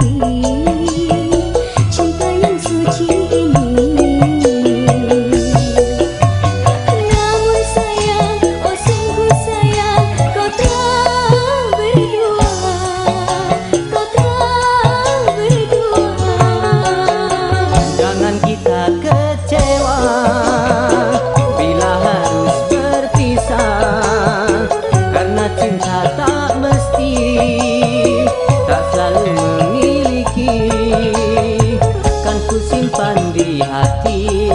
की simpan di hati.